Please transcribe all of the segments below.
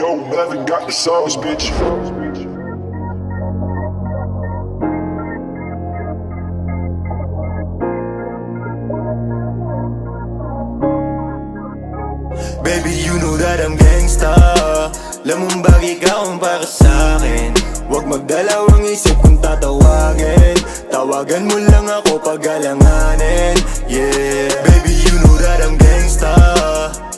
Marvin got the sauce, bitch. Baby, you know that I'm gangsta. Lamang bagay ka kung para sa'kin Huwag magdalawang isip kung tatawagin. Tawagan mo lang ako pag alanganin Yeah, baby, you know that I'm gangsta.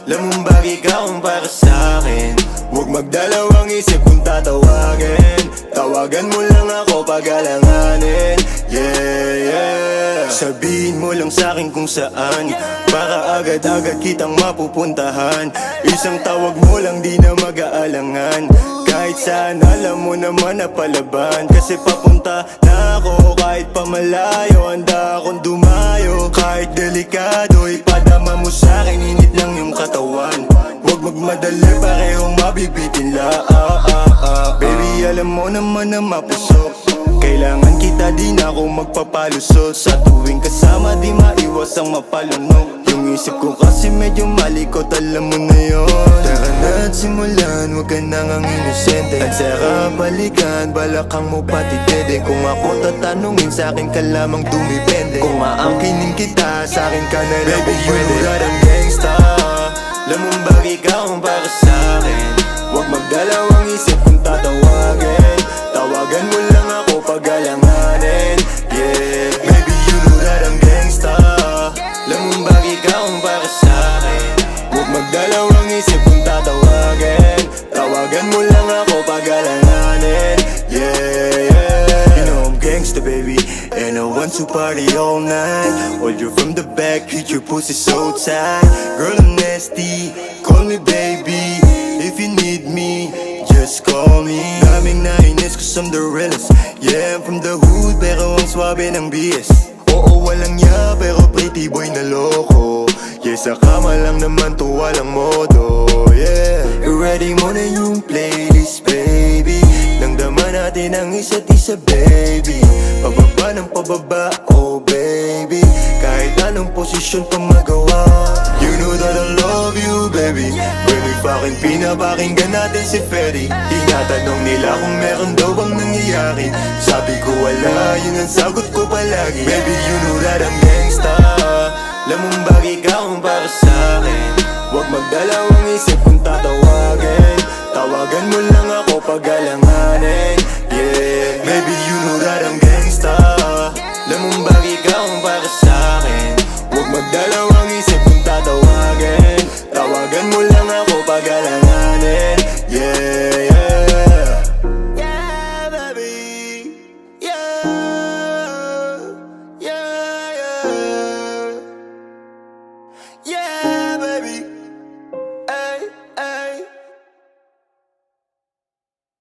Lamang bagay ka kung para sa'kin Huwag magdalawang isip kung tatawagin. Tawagan mo lang ako pag alanganin. Yeah, yeah. Sabihin mo lang sa'kin kung saan. Para agad-agad kitang mapupuntahan. Isang tawag mo lang di na mag-aalangan. Kahit saan alam mo naman na palaban. Kasi papunta na ako kahit pamalayo Handa akong dumayo. Kahit delikado Ipadama mo sa'kin. Init lang yung katawan Huwag magmadali parehong mabibitin la ah, ah, ah. Baby alam mo naman na mapusok. Kailangan kita di na ako magpapalusot. Sa tuwing kasama di maiwas ang mapalunok. Yung isip ko kasi medyo malikot alam mo na yun. Tara na at simulan huwag ka nang ang inosente. At saka balikan balakang mo pati dede. Kung ako tatanungin sa akin ka lamang dumipende Kung aangkinin kita sa akin ka na lang Baby you know that I'm gangsta Bagay ka kung para sa akin Huwag magdalawang isip kung tatawagin. Tawagan mo lang ako pag alanganin. Yeah, baby you know that I'm gangsta. Bagay ka kung para sa akin Huwag magdalawang isip kung tatawagin. Tawagan mo lang ako pag alanganin. Yeah, yeah. You know I'm gangsta baby I want to party all night Hold you from the back, hit your pussy so tight. Girl I'm nasty, call me baby If you need me, just call me. Daming nainis cause I'm the realest. Yeah, I'm from the hood pero ang swabe ng BS Oo, walang ya pero pretty boy na loko. Yeah, sa kama lang naman to walang modo isa't isa baby. Pababa ng pababa, oh baby. Kahit anong posisyon pa magawa You know that I love you baby. We fucking pinapakinggan natin si Ferry Tinatanong nila kung meron daw bang nangyayari. Sabi ko wala, yun ang sagot ko palagi. Baby you know that I'm gangsta. Lamang bagay ka kung para sa'kin Huwag magdalawang Lamumbag ikaw para sa akin Huwag magdalawang isip kung tatawagin Tawagan mo lang ako pag alanganin Yeah, yeah. Yeah, baby. Yeah Yeah, yeah Yeah.